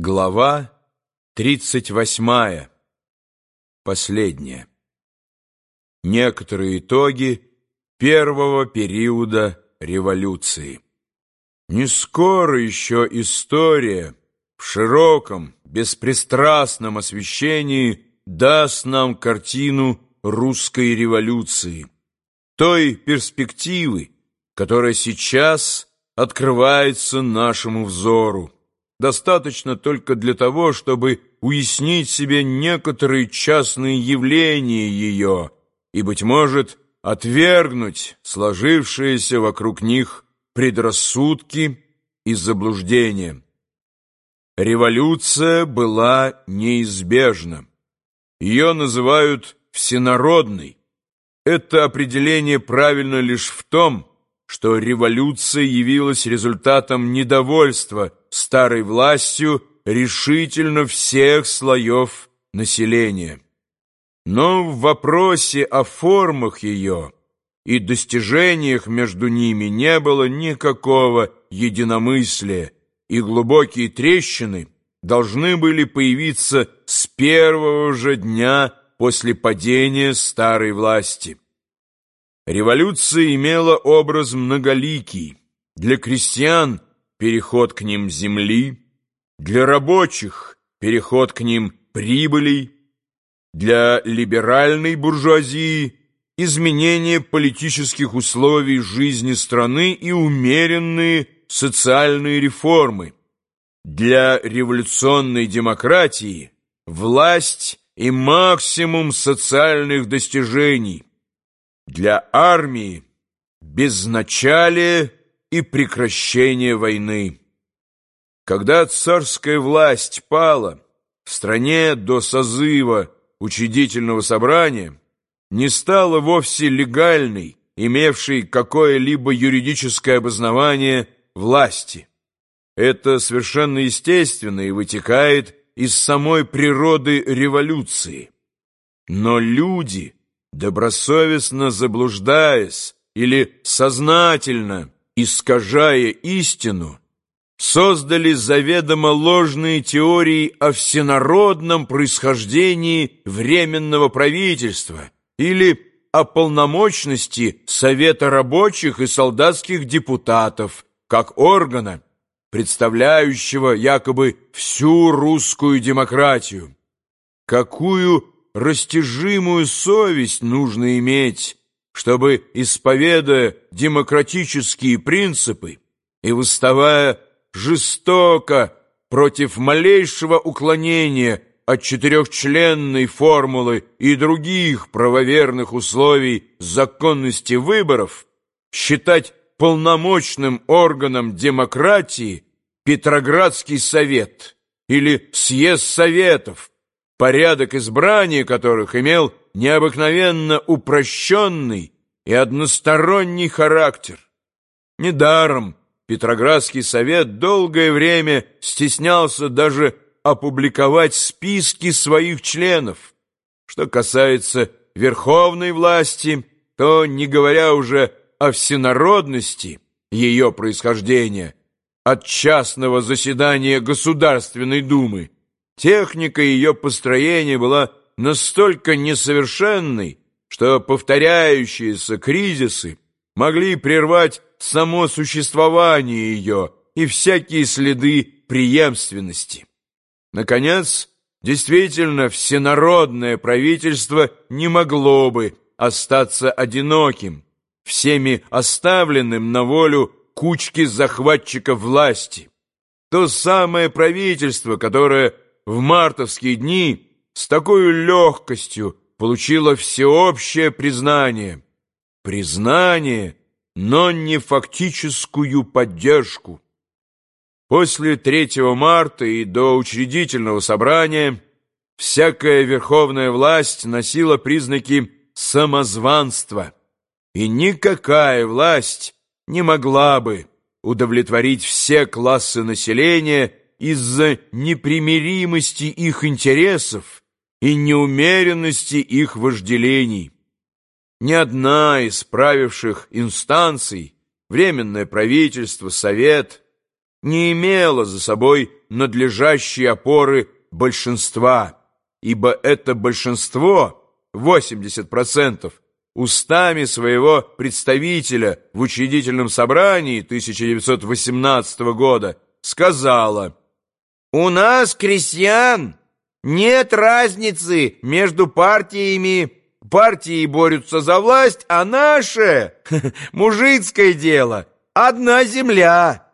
Глава 38. Последняя. Некоторые итоги первого периода революции. Не скоро еще история в широком, беспристрастном освещении даст нам картину русской революции, той перспективы, которая сейчас открывается нашему взору. Достаточно только для того, чтобы уяснить себе некоторые частные явления ее и, быть может, отвергнуть сложившиеся вокруг них предрассудки и заблуждения. Революция была неизбежна. Ее называют всенародной. Это определение правильно лишь в том, что революция явилась результатом недовольства старой властью решительно всех слоев населения. Но в вопросе о формах ее и достижениях между ними не было никакого единомыслия, и глубокие трещины должны были появиться с первого же дня после падения старой власти. Революция имела образ многоликий. Для крестьян – переход к ним земли, для рабочих – переход к ним прибылей, для либеральной буржуазии – изменение политических условий жизни страны и умеренные социальные реформы, для революционной демократии – власть и максимум социальных достижений, для армии – безначалие и прекращение войны. Когда царская власть пала, в стране до созыва учредительного собрания не стало вовсе легальной, имевшей какое-либо юридическое обоснование власти. Это совершенно естественно и вытекает из самой природы революции. Но люди, добросовестно заблуждаясь или сознательно искажая истину, создали заведомо ложные теории о всенародном происхождении Временного правительства или о полномочности Совета рабочих и солдатских депутатов как органа, представляющего якобы всю русскую демократию. Какую растяжимую совесть нужно иметь, чтобы, исповедуя демократические принципы и выставая жестоко против малейшего уклонения от четырехчленной формулы и других правоверных условий законности выборов, считать полномочным органом демократии Петроградский совет или съезд советов, порядок избрания которых имел необыкновенно упрощенный и односторонний характер. Недаром Петроградский совет долгое время стеснялся даже опубликовать списки своих членов. Что касается верховной власти, то, не говоря уже о всенародности ее происхождения, от частного заседания Государственной Думы, Техника ее построения была настолько несовершенной, что повторяющиеся кризисы могли прервать само существование ее и всякие следы преемственности. Наконец, действительно, всенародное правительство не могло бы остаться одиноким, всеми оставленным на волю кучки захватчиков власти. То самое правительство, которое в мартовские дни с такой легкостью получила всеобщее признание. Признание, но не фактическую поддержку. После 3 марта и до учредительного собрания всякая верховная власть носила признаки самозванства, и никакая власть не могла бы удовлетворить все классы населения из-за непримиримости их интересов и неумеренности их вожделений. Ни одна из правивших инстанций, Временное правительство, Совет, не имела за собой надлежащей опоры большинства, ибо это большинство, 80%, устами своего представителя в учредительном собрании 1918 года сказала «У нас, крестьян, нет разницы между партиями Партии борются за власть, а наше, мужицкое дело, одна земля».